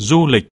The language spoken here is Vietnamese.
du lịch.